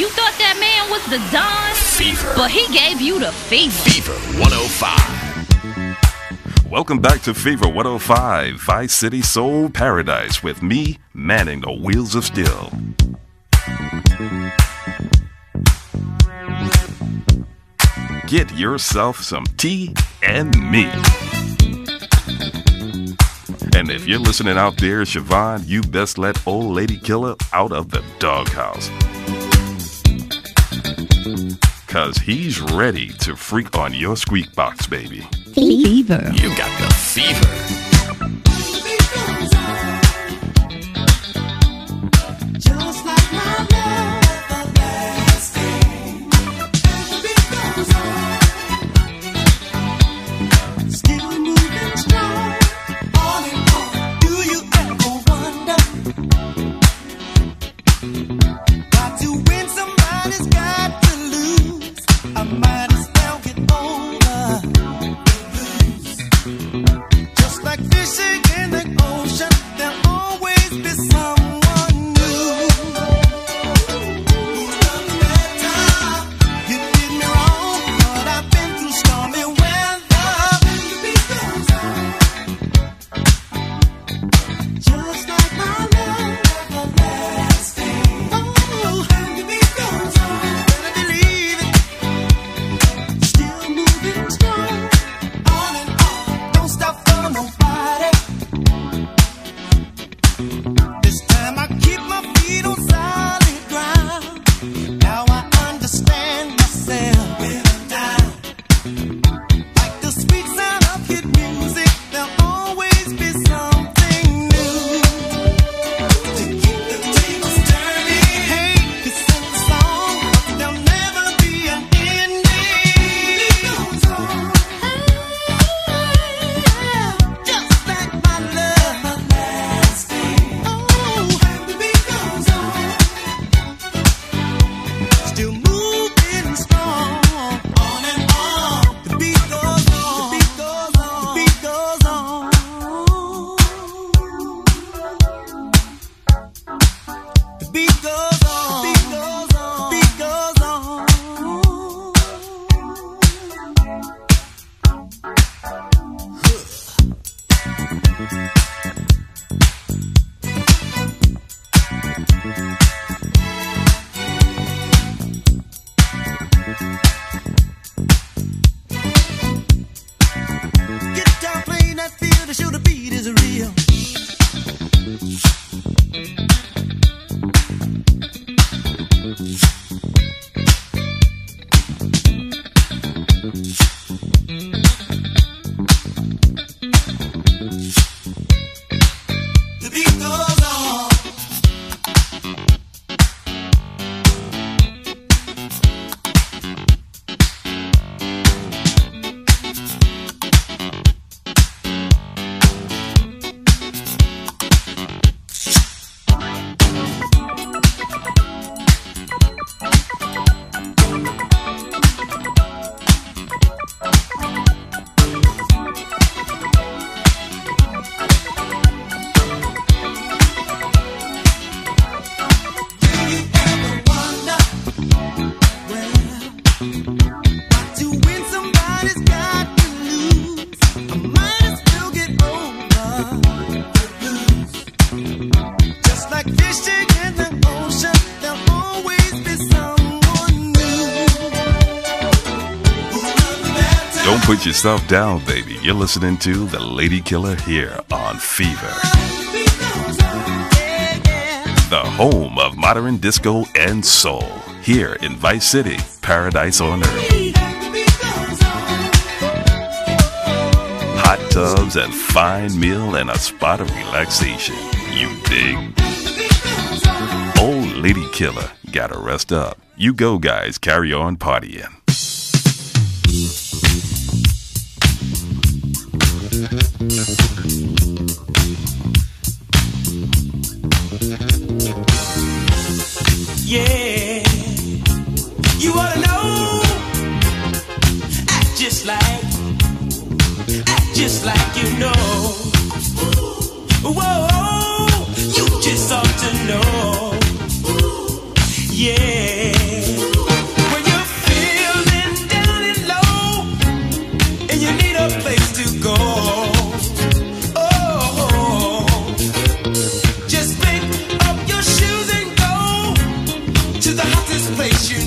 You thought that man was the Don? Fever. But he gave you the fever. Fever 105. Welcome back to Fever 105, Vice City Soul Paradise, with me manning the wheels of steel. Get yourself some tea and me. And if you're listening out there, Siobhan, you best let old lady killer out of the doghouse. Cause he's ready to freak on your squeak box, baby. Fever. You got the fever. Just like The put yourself down, baby. You're listening to The Lady Killer here on Fever, the home of modern disco and soul. Here in Vice City, paradise on earth. Hot tubs and fine meal and a spot of relaxation. You dig? Old Lady Killer, gotta rest up. You go, guys. Carry on partying.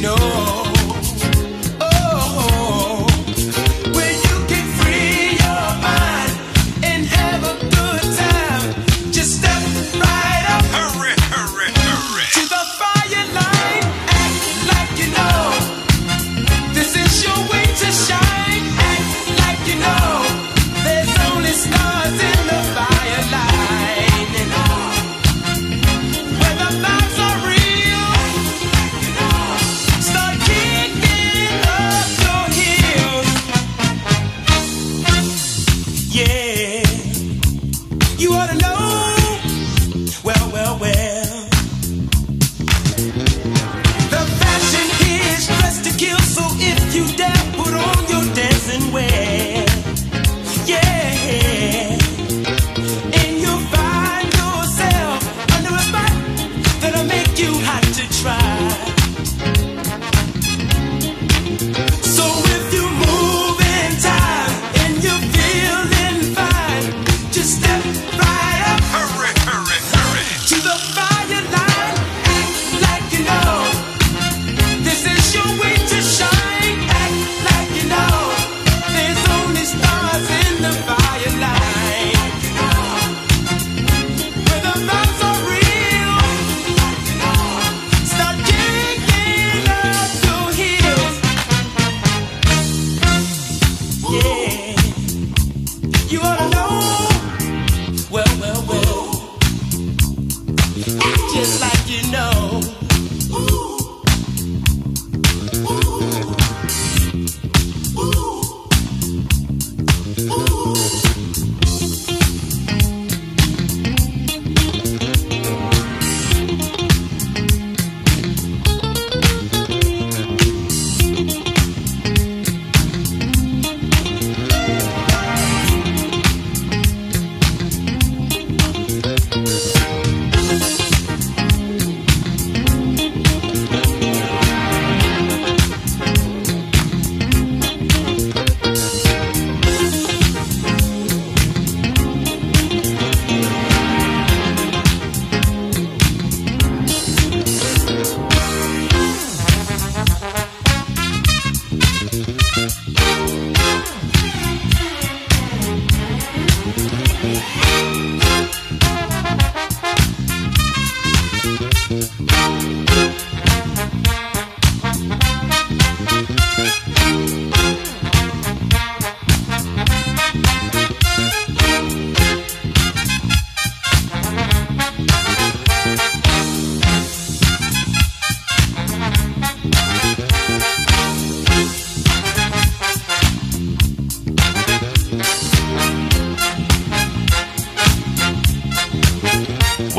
know. You ought to know just like you know.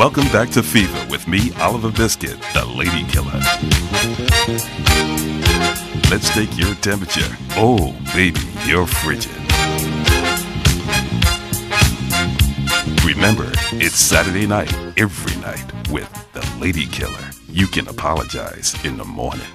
Welcome back to Fever with me, Oliver Biscuit, the Lady Killer. Let's take your temperature. Oh, baby, you're frigid. Remember, it's Saturday night, every night, with the Lady Killer. You can apologize in the morning.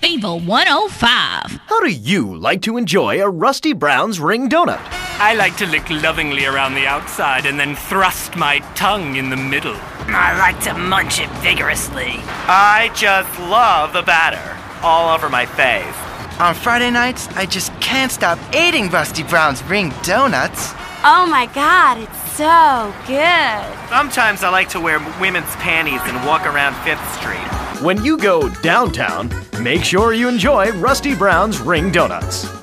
Fever 105. How do you like to enjoy a Rusty Brown's ring donut? I like to lick lovingly around the outside and then thrust my tongue in the middle. I like to munch it vigorously. I just love the batter all over my face. On Friday nights, I just can't stop eating Rusty Brown's ring donuts. Oh my god, it's so good. Sometimes I like to wear women's panties and walk around Fifth Street. When you go downtown, make sure you enjoy Rusty Brown's ring donuts.